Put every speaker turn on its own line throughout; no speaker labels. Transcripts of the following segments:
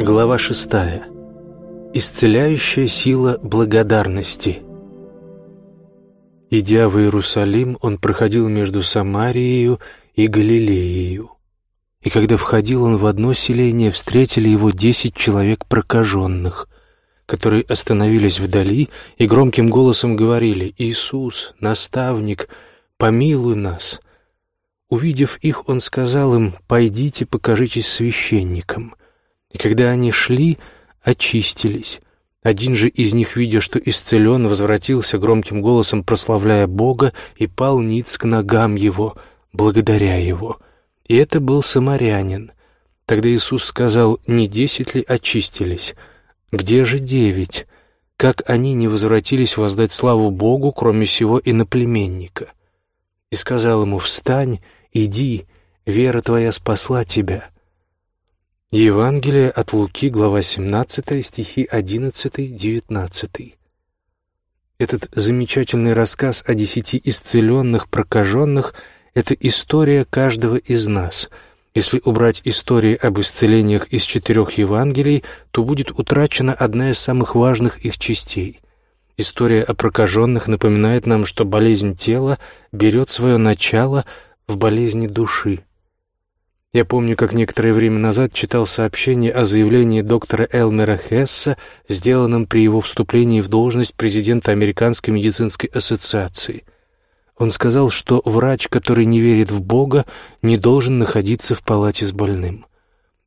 Глава шестая. Исцеляющая сила благодарности. Идя в Иерусалим, он проходил между Самарией и Галилеей. И когда входил он в одно селение, встретили его десять человек прокаженных, которые остановились вдали и громким голосом говорили «Иисус, наставник, помилуй нас». Увидев их, он сказал им «Пойдите, покажитесь священникам». И когда они шли, очистились. Один же из них, видя, что исцелен, возвратился громким голосом, прославляя Бога, и пал ниц к ногам его, благодаря его. И это был самарянин. Тогда Иисус сказал, не десять ли очистились? Где же девять? Как они не возвратились воздать славу Богу, кроме сего иноплеменника? И сказал ему, встань, иди, вера твоя спасла тебя. Евангелие от Луки, глава 17, стихи 11-19. Этот замечательный рассказ о десяти исцеленных, прокаженных — это история каждого из нас. Если убрать истории об исцелениях из четырех Евангелий, то будет утрачена одна из самых важных их частей. История о прокаженных напоминает нам, что болезнь тела берет свое начало в болезни души. Я помню, как некоторое время назад читал сообщение о заявлении доктора Элмера Хесса, сделанном при его вступлении в должность президента Американской медицинской ассоциации. Он сказал, что врач, который не верит в Бога, не должен находиться в палате с больным.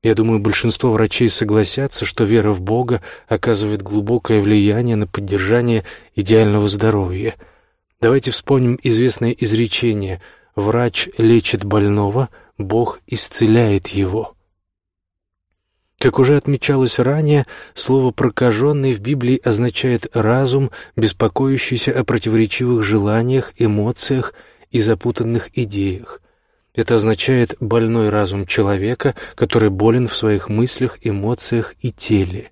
Я думаю, большинство врачей согласятся, что вера в Бога оказывает глубокое влияние на поддержание идеального здоровья. Давайте вспомним известное изречение «Врач лечит больного», Бог исцеляет его. Как уже отмечалось ранее, слово «прокаженный» в Библии означает разум, беспокоящийся о противоречивых желаниях, эмоциях и запутанных идеях. Это означает больной разум человека, который болен в своих мыслях, эмоциях и теле.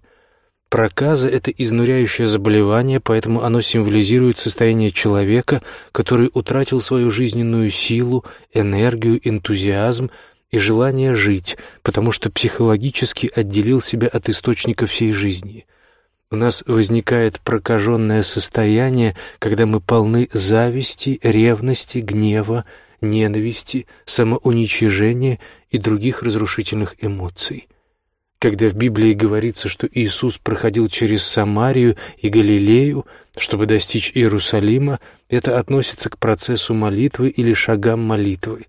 Проказа — это изнуряющее заболевание, поэтому оно символизирует состояние человека, который утратил свою жизненную силу, энергию, энтузиазм и желание жить, потому что психологически отделил себя от источника всей жизни. У нас возникает прокаженное состояние, когда мы полны зависти, ревности, гнева, ненависти, самоуничижения и других разрушительных эмоций. Когда в Библии говорится, что Иисус проходил через Самарию и Галилею, чтобы достичь Иерусалима, это относится к процессу молитвы или шагам молитвы.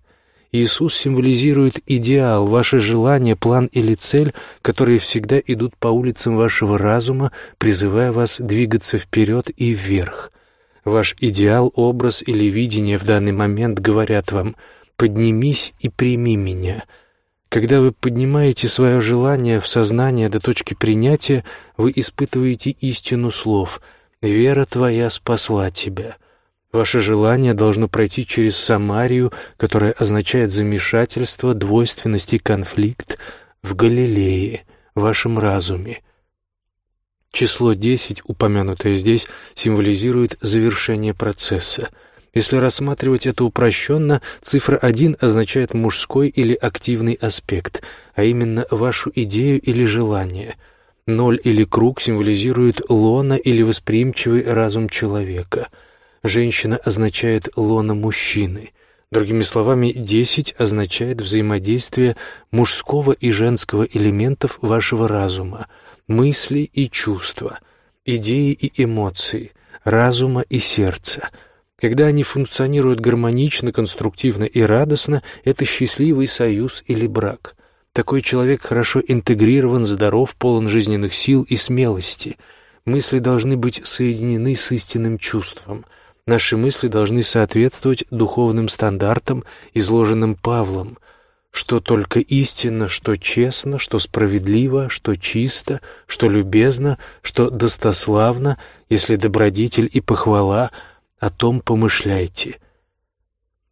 Иисус символизирует идеал, ваше желание, план или цель, которые всегда идут по улицам вашего разума, призывая вас двигаться вперед и вверх. Ваш идеал, образ или видение в данный момент говорят вам «поднимись и прими меня», когда вы поднимаете свое желание в сознание до точки принятия, вы испытываете истину слов «Вера твоя спасла тебя». Ваше желание должно пройти через Самарию, которая означает замешательство, двойственность и конфликт, в Галилее, вашем разуме. Число десять, упомянутое здесь, символизирует завершение процесса — если рассматривать это упрощенно, цифра 1 означает мужской или активный аспект, а именно вашу идею или желание. Ноль или круг символизирует лона или восприимчивый разум человека. Женщина означает лона мужчины. Другими словами, 10 означает взаимодействие мужского и женского элементов вашего разума, мысли и чувства, идеи и эмоции, разума и сердца — когда они функционируют гармонично, конструктивно и радостно, это счастливый союз или брак. Такой человек хорошо интегрирован, здоров, полон жизненных сил и смелости. Мысли должны быть соединены с истинным чувством. Наши мысли должны соответствовать духовным стандартам, изложенным Павлом, что только истинно, что честно, что справедливо, что чисто, что любезно, что достославно, если добродетель и похвала — о том помышляйте.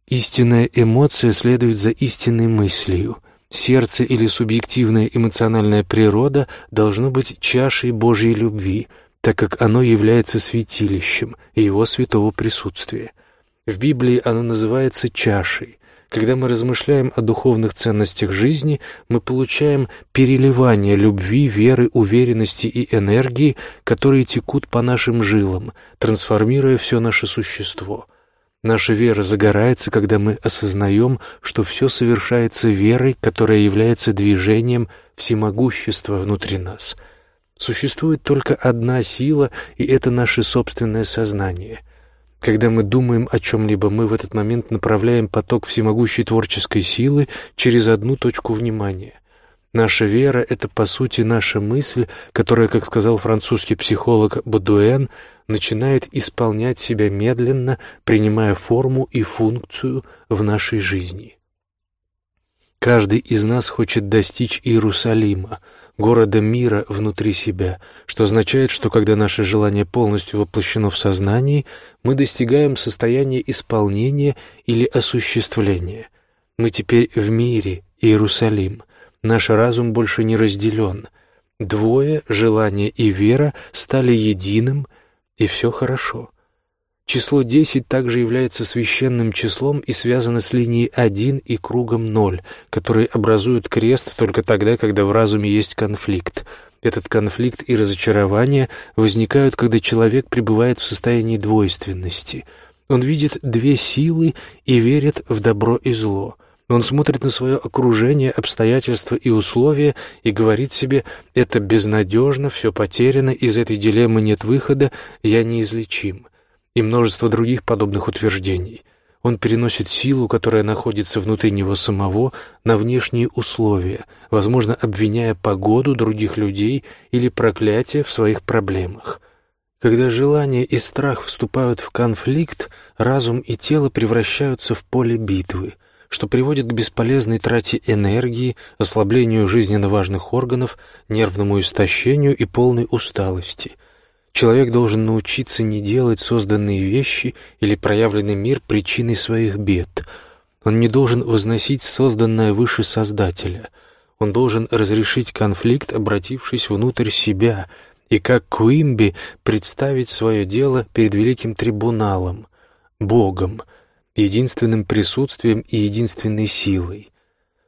Истинная эмоция следует за истинной мыслью. Сердце или субъективная эмоциональная природа должно быть чашей Божьей любви, так как оно является святилищем Его святого присутствия. В Библии оно называется чашей. Когда мы размышляем о духовных ценностях жизни, мы получаем переливание любви, веры, уверенности и энергии, которые текут по нашим жилам, трансформируя все наше существо. Наша вера загорается, когда мы осознаем, что все совершается верой, которая является движением всемогущества внутри нас. Существует только одна сила, и это наше собственное сознание — когда мы думаем о чем-либо, мы в этот момент направляем поток всемогущей творческой силы через одну точку внимания. Наша вера — это, по сути, наша мысль, которая, как сказал французский психолог Бодуэн, начинает исполнять себя медленно, принимая форму и функцию в нашей жизни. Каждый из нас хочет достичь Иерусалима, города мира внутри себя, что означает, что когда наше желание полностью воплощено в сознании, мы достигаем состояния исполнения или осуществления. Мы теперь в мире, Иерусалим. Наш разум больше не разделен. Двое, желание и вера, стали единым, и все хорошо. Число 10 также является священным числом и связано с линией 1 и кругом 0, которые образуют крест только тогда, когда в разуме есть конфликт. Этот конфликт и разочарование возникают, когда человек пребывает в состоянии двойственности. Он видит две силы и верит в добро и зло. Он смотрит на свое окружение, обстоятельства и условия и говорит себе «это безнадежно, все потеряно, из этой дилеммы нет выхода, я неизлечим» и множество других подобных утверждений. Он переносит силу, которая находится внутри него самого, на внешние условия, возможно, обвиняя погоду других людей или проклятие в своих проблемах. Когда желание и страх вступают в конфликт, разум и тело превращаются в поле битвы, что приводит к бесполезной трате энергии, ослаблению жизненно важных органов, нервному истощению и полной усталости – Человек должен научиться не делать созданные вещи или проявленный мир причиной своих бед. Он не должен возносить созданное выше Создателя. Он должен разрешить конфликт, обратившись внутрь себя, и как Куимби представить свое дело перед великим трибуналом, Богом, единственным присутствием и единственной силой.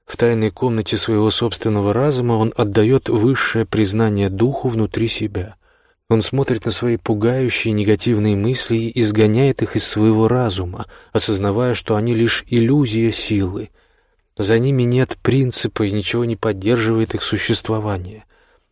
В тайной комнате своего собственного разума он отдает высшее признание духу внутри себя — он смотрит на свои пугающие негативные мысли и изгоняет их из своего разума, осознавая, что они лишь иллюзия силы. За ними нет принципа и ничего не поддерживает их существование.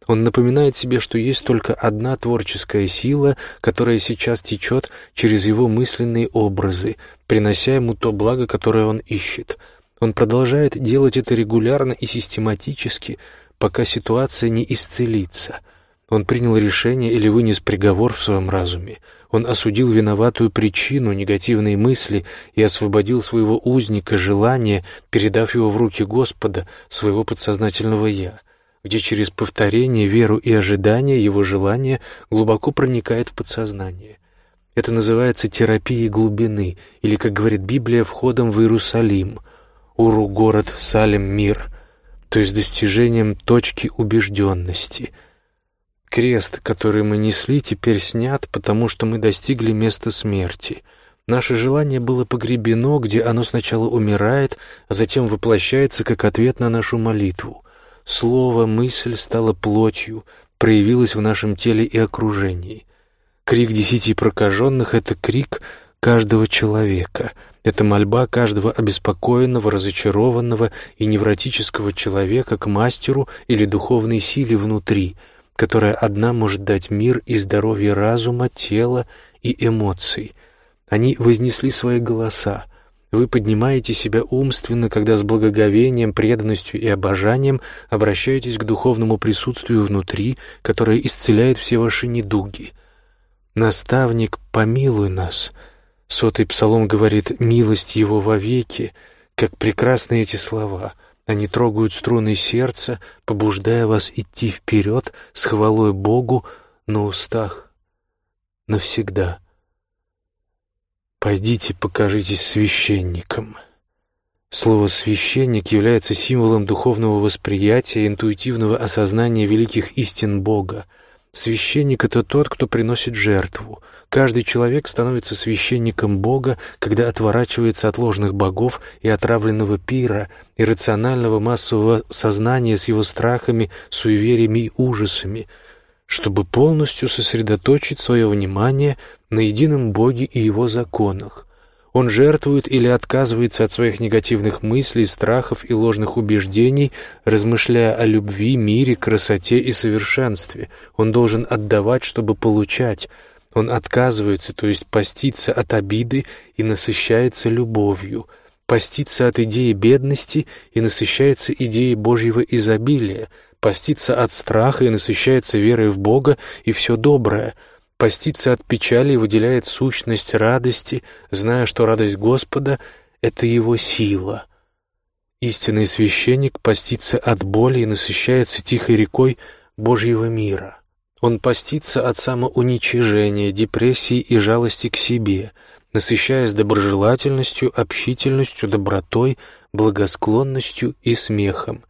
Он напоминает себе, что есть только одна творческая сила, которая сейчас течет через его мысленные образы, принося ему то благо, которое он ищет. Он продолжает делать это регулярно и систематически, пока ситуация не исцелится — он принял решение или вынес приговор в своем разуме. Он осудил виноватую причину, негативные мысли и освободил своего узника желания, передав его в руки Господа, своего подсознательного «я», где через повторение, веру и ожидание его желание глубоко проникает в подсознание. Это называется терапией глубины, или, как говорит Библия, входом в Иерусалим, Уру — город, Салем — мир, то есть достижением точки убежденности — Крест, который мы несли, теперь снят, потому что мы достигли места смерти. Наше желание было погребено, где оно сначала умирает, а затем воплощается как ответ на нашу молитву. Слово, мысль стало плотью, проявилось в нашем теле и окружении. Крик десяти прокаженных — это крик каждого человека. Это мольба каждого обеспокоенного, разочарованного и невротического человека к мастеру или духовной силе внутри — которая одна может дать мир и здоровье разума, тела и эмоций. Они вознесли свои голоса. Вы поднимаете себя умственно, когда с благоговением, преданностью и обожанием обращаетесь к духовному присутствию внутри, которое исцеляет все ваши недуги. «Наставник, помилуй нас», — сотый псалом говорит «милость его вовеки», как прекрасны эти слова — они трогают струны сердца, побуждая вас идти вперед с хвалой Богу на устах навсегда. Пойдите, покажитесь священником. Слово «священник» является символом духовного восприятия, интуитивного осознания великих истин Бога. Священник — это тот, кто приносит жертву. Каждый человек становится священником Бога, когда отворачивается от ложных богов и отравленного пира, иррационального массового сознания с его страхами, суевериями и ужасами, чтобы полностью сосредоточить свое внимание на едином Боге и его законах. Он жертвует или отказывается от своих негативных мыслей, страхов и ложных убеждений, размышляя о любви, мире, красоте и совершенстве. Он должен отдавать, чтобы получать. Он отказывается, то есть постится от обиды и насыщается любовью, постится от идеи бедности и насыщается идеей Божьего изобилия, постится от страха и насыщается верой в Бога и все доброе — постится от печали и выделяет сущность радости, зная, что радость Господа — это его сила. Истинный священник постится от боли и насыщается тихой рекой Божьего мира. Он постится от самоуничижения, депрессии и жалости к себе, насыщаясь доброжелательностью, общительностью, добротой, благосклонностью и смехом.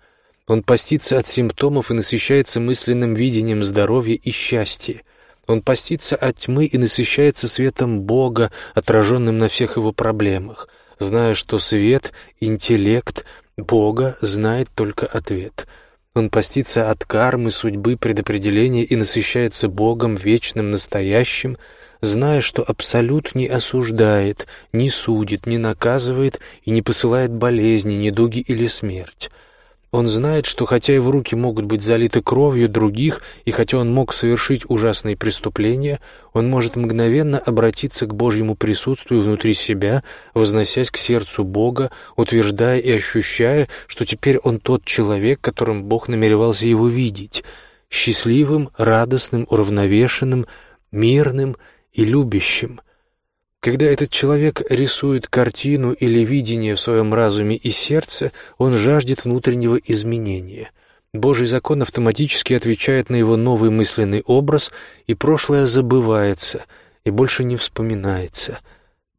Он постится от симптомов и насыщается мысленным видением здоровья и счастья. Он постится от тьмы и насыщается светом Бога, отраженным на всех его проблемах, зная, что свет, интеллект Бога знает только ответ. Он постится от кармы, судьбы, предопределения и насыщается Богом, вечным, настоящим, зная, что Абсолют не осуждает, не судит, не наказывает и не посылает болезни, недуги или смерть. Он знает, что хотя его руки могут быть залиты кровью других, и хотя он мог совершить ужасные преступления, он может мгновенно обратиться к Божьему присутствию внутри себя, возносясь к сердцу Бога, утверждая и ощущая, что теперь он тот человек, которым Бог намеревался его видеть, счастливым, радостным, уравновешенным, мирным и любящим — когда этот человек рисует картину или видение в своем разуме и сердце, он жаждет внутреннего изменения. Божий закон автоматически отвечает на его новый мысленный образ, и прошлое забывается и больше не вспоминается.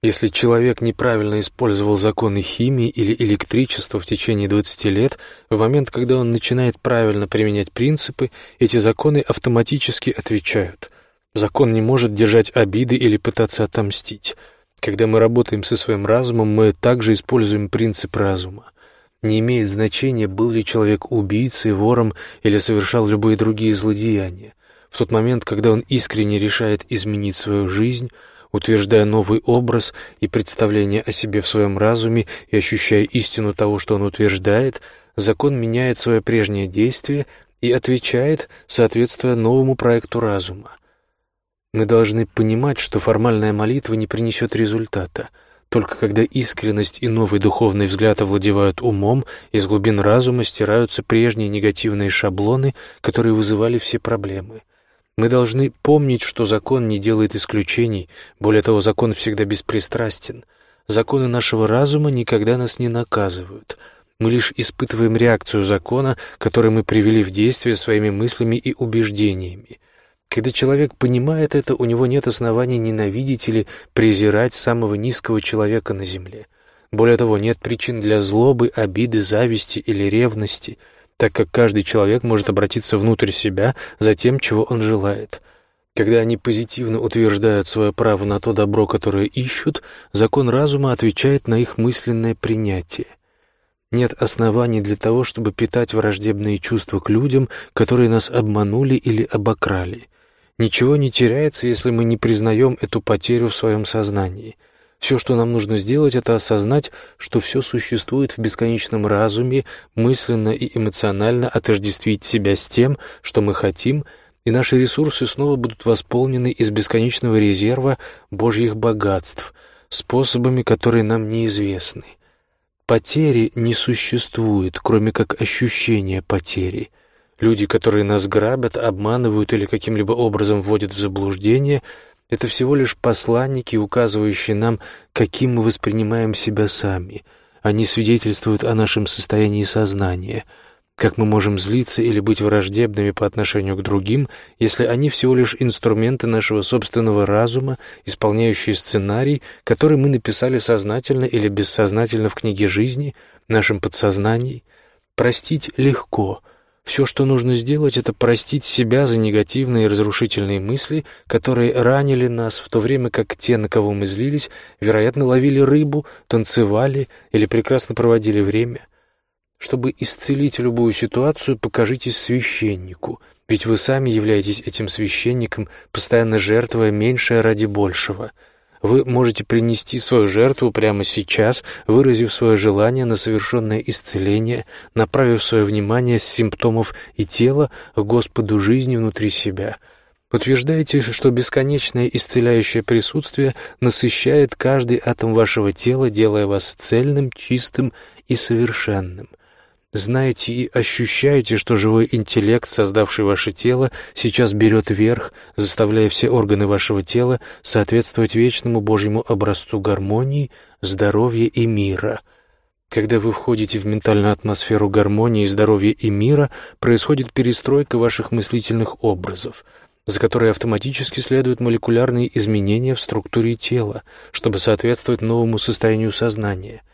Если человек неправильно использовал законы химии или электричества в течение 20 лет, в момент, когда он начинает правильно применять принципы, эти законы автоматически отвечают – Закон не может держать обиды или пытаться отомстить. Когда мы работаем со своим разумом, мы также используем принцип разума. Не имеет значения, был ли человек убийцей, вором или совершал любые другие злодеяния. В тот момент, когда он искренне решает изменить свою жизнь, утверждая новый образ и представление о себе в своем разуме и ощущая истину того, что он утверждает, закон меняет свое прежнее действие и отвечает, соответствуя новому проекту разума. Мы должны понимать, что формальная молитва не принесет результата. Только когда искренность и новый духовный взгляд овладевают умом, из глубин разума стираются прежние негативные шаблоны, которые вызывали все проблемы. Мы должны помнить, что закон не делает исключений, более того, закон всегда беспристрастен. Законы нашего разума никогда нас не наказывают. Мы лишь испытываем реакцию закона, который мы привели в действие своими мыслями и убеждениями. Когда человек понимает это, у него нет оснований ненавидеть или презирать самого низкого человека на земле. Более того, нет причин для злобы, обиды, зависти или ревности, так как каждый человек может обратиться внутрь себя за тем, чего он желает. Когда они позитивно утверждают свое право на то добро, которое ищут, закон разума отвечает на их мысленное принятие. Нет оснований для того, чтобы питать враждебные чувства к людям, которые нас обманули или обокрали. Ничего не теряется, если мы не признаем эту потерю в своем сознании. Все, что нам нужно сделать, это осознать, что все существует в бесконечном разуме, мысленно и эмоционально отождествить себя с тем, что мы хотим, и наши ресурсы снова будут восполнены из бесконечного резерва Божьих богатств, способами, которые нам неизвестны. Потери не существует, кроме как ощущения потери — Люди, которые нас грабят, обманывают или каким-либо образом вводят в заблуждение, это всего лишь посланники, указывающие нам, каким мы воспринимаем себя сами. Они свидетельствуют о нашем состоянии сознания, как мы можем злиться или быть враждебными по отношению к другим, если они всего лишь инструменты нашего собственного разума, исполняющие сценарий, который мы написали сознательно или бессознательно в книге жизни, нашем подсознании. Простить легко — Все, что нужно сделать, это простить себя за негативные и разрушительные мысли, которые ранили нас, в то время как те, на кого мы злились, вероятно, ловили рыбу, танцевали или прекрасно проводили время. Чтобы исцелить любую ситуацию, покажитесь священнику, ведь вы сами являетесь этим священником, постоянно жертвуя меньшее ради большего — вы можете принести свою жертву прямо сейчас, выразив свое желание на совершенное исцеление, направив свое внимание с симптомов и тела к Господу жизни внутри себя. Утверждаете, что бесконечное исцеляющее присутствие насыщает каждый атом вашего тела, делая вас цельным, чистым и совершенным — знаете и ощущаете, что живой интеллект, создавший ваше тело, сейчас берет верх, заставляя все органы вашего тела соответствовать вечному Божьему образцу гармонии, здоровья и мира. Когда вы входите в ментальную атмосферу гармонии, здоровья и мира, происходит перестройка ваших мыслительных образов, за которой автоматически следуют молекулярные изменения в структуре тела, чтобы соответствовать новому состоянию сознания –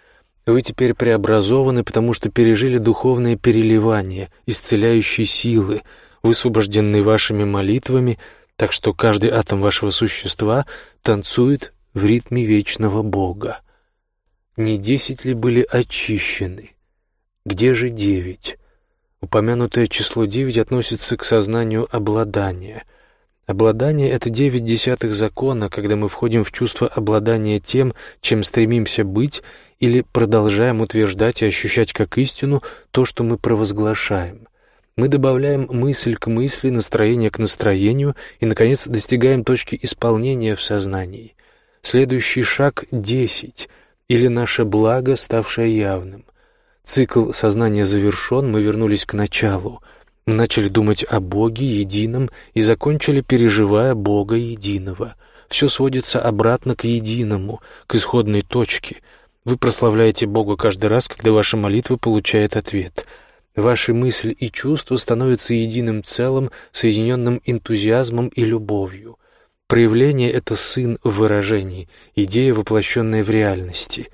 вы теперь преобразованы, потому что пережили духовное переливание, исцеляющие силы, высвобожденные вашими молитвами, так что каждый атом вашего существа танцует в ритме вечного Бога. Не десять ли были очищены? Где же девять? Упомянутое число девять относится к сознанию обладания — Обладание — это девять десятых закона, когда мы входим в чувство обладания тем, чем стремимся быть, или продолжаем утверждать и ощущать как истину то, что мы провозглашаем. Мы добавляем мысль к мысли, настроение к настроению и, наконец, достигаем точки исполнения в сознании. Следующий шаг — десять, или наше благо, ставшее явным. Цикл сознания завершен, мы вернулись к началу — начали думать о Боге едином и закончили, переживая Бога единого. Все сводится обратно к единому, к исходной точке. Вы прославляете Бога каждый раз, когда ваша молитва получает ответ. Ваши мысли и чувства становятся единым целым, соединенным энтузиазмом и любовью. Проявление — это сын в выражении, идея, воплощенная в реальности.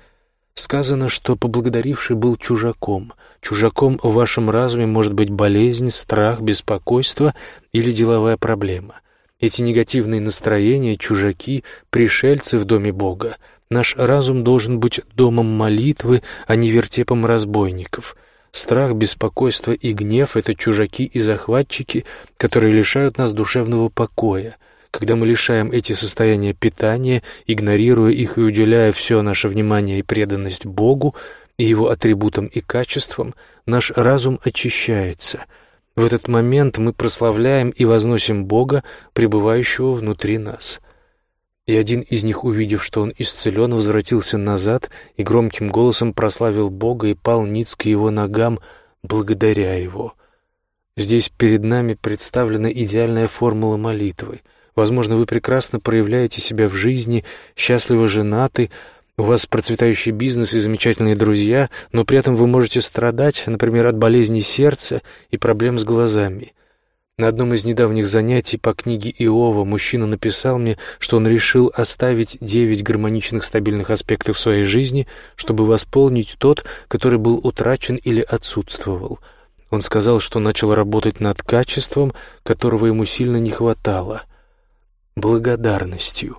Сказано, что поблагодаривший был чужаком — Чужаком в вашем разуме может быть болезнь, страх, беспокойство или деловая проблема. Эти негативные настроения, чужаки, пришельцы в доме Бога. Наш разум должен быть домом молитвы, а не вертепом разбойников. Страх, беспокойство и гнев — это чужаки и захватчики, которые лишают нас душевного покоя. Когда мы лишаем эти состояния питания, игнорируя их и уделяя все наше внимание и преданность Богу, и его атрибутам и качествам, наш разум очищается. В этот момент мы прославляем и возносим Бога, пребывающего внутри нас. И один из них, увидев, что он исцелен, возвратился назад и громким голосом прославил Бога и пал ниц к его ногам, благодаря его. Здесь перед нами представлена идеальная формула молитвы. Возможно, вы прекрасно проявляете себя в жизни, счастливо женаты, у вас процветающий бизнес и замечательные друзья, но при этом вы можете страдать, например, от болезни сердца и проблем с глазами. На одном из недавних занятий по книге Иова мужчина написал мне, что он решил оставить девять гармоничных стабильных аспектов своей жизни, чтобы восполнить тот, который был утрачен или отсутствовал. Он сказал, что начал работать над качеством, которого ему сильно не хватало — благодарностью.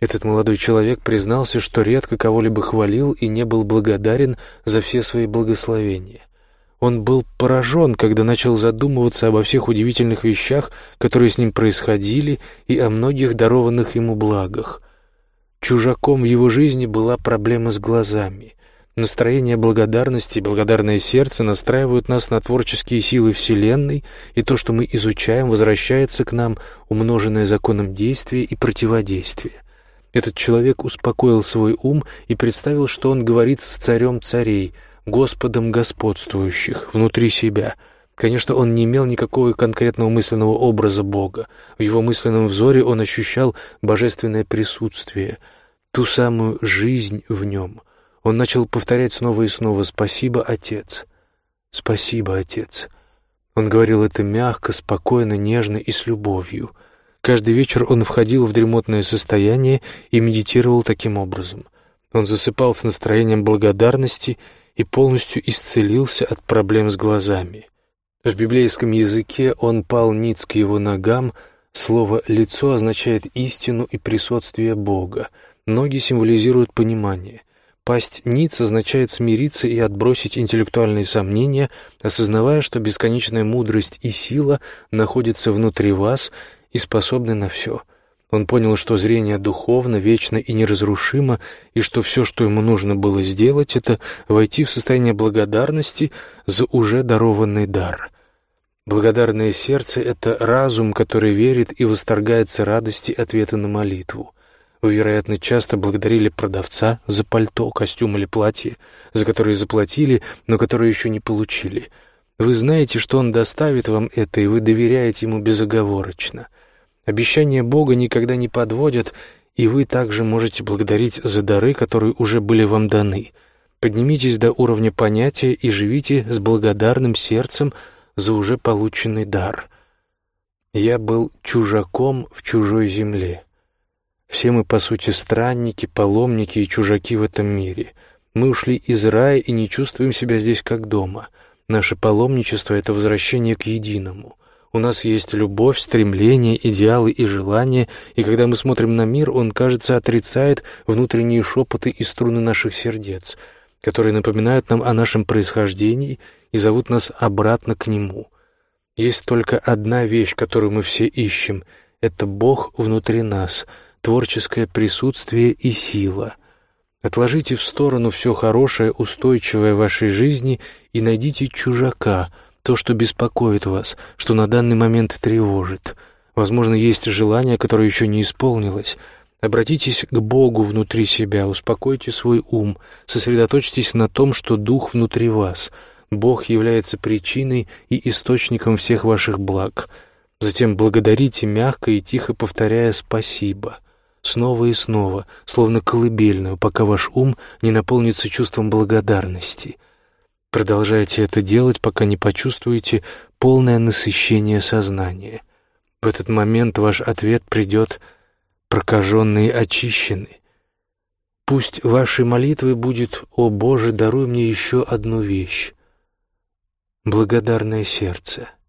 Этот молодой человек признался, что редко кого-либо хвалил и не был благодарен за все свои благословения. Он был поражен, когда начал задумываться обо всех удивительных вещах, которые с ним происходили, и о многих дарованных ему благах. Чужаком в его жизни была проблема с глазами. Настроение благодарности и благодарное сердце настраивают нас на творческие силы Вселенной, и то, что мы изучаем, возвращается к нам, умноженное законом действия и противодействия. Этот человек успокоил свой ум и представил, что он говорит с царем царей, Господом господствующих, внутри себя. Конечно, он не имел никакого конкретного мысленного образа Бога. В его мысленном взоре он ощущал божественное присутствие, ту самую жизнь в нем. Он начал повторять снова и снова «Спасибо, Отец! Спасибо, Отец!» Он говорил это мягко, спокойно, нежно и с любовью — Каждый вечер он входил в дремотное состояние и медитировал таким образом. Он засыпал с настроением благодарности и полностью исцелился от проблем с глазами. В библейском языке он пал ниц к его ногам, слово «лицо» означает истину и присутствие Бога, ноги символизируют понимание. Пасть ниц означает смириться и отбросить интеллектуальные сомнения, осознавая, что бесконечная мудрость и сила находятся внутри вас и способны на все. Он понял, что зрение духовно, вечно и неразрушимо, и что все, что ему нужно было сделать, это войти в состояние благодарности за уже дарованный дар. Благодарное сердце — это разум, который верит и восторгается радости ответа на молитву. Вы, вероятно, часто благодарили продавца за пальто, костюм или платье, за которые заплатили, но которые еще не получили. Вы знаете, что он доставит вам это, и вы доверяете ему безоговорочно. Обещания Бога никогда не подводят, и вы также можете благодарить за дары, которые уже были вам даны. Поднимитесь до уровня понятия и живите с благодарным сердцем за уже полученный дар. Я был чужаком в чужой земле. Все мы, по сути, странники, паломники и чужаки в этом мире. Мы ушли из рая и не чувствуем себя здесь как дома. Наше паломничество — это возвращение к единому. У нас есть любовь, стремление, идеалы и желания, и когда мы смотрим на мир, он, кажется, отрицает внутренние шепоты и струны наших сердец, которые напоминают нам о нашем происхождении и зовут нас обратно к нему. Есть только одна вещь, которую мы все ищем — это Бог внутри нас — творческое присутствие и сила. Отложите в сторону все хорошее, устойчивое в вашей жизни и найдите чужака, то, что беспокоит вас, что на данный момент тревожит. Возможно, есть желание, которое еще не исполнилось. Обратитесь к Богу внутри себя, успокойте свой ум, сосредоточьтесь на том, что Дух внутри вас. Бог является причиной и источником всех ваших благ. Затем благодарите мягко и тихо, повторяя «спасибо» снова и снова, словно колыбельную, пока ваш ум не наполнится чувством благодарности. Продолжайте это делать, пока не почувствуете полное насыщение сознания. В этот момент ваш ответ придет прокаженный очищенный. Пусть вашей молитвой будет «О Боже, даруй мне еще одну вещь» — благодарное сердце —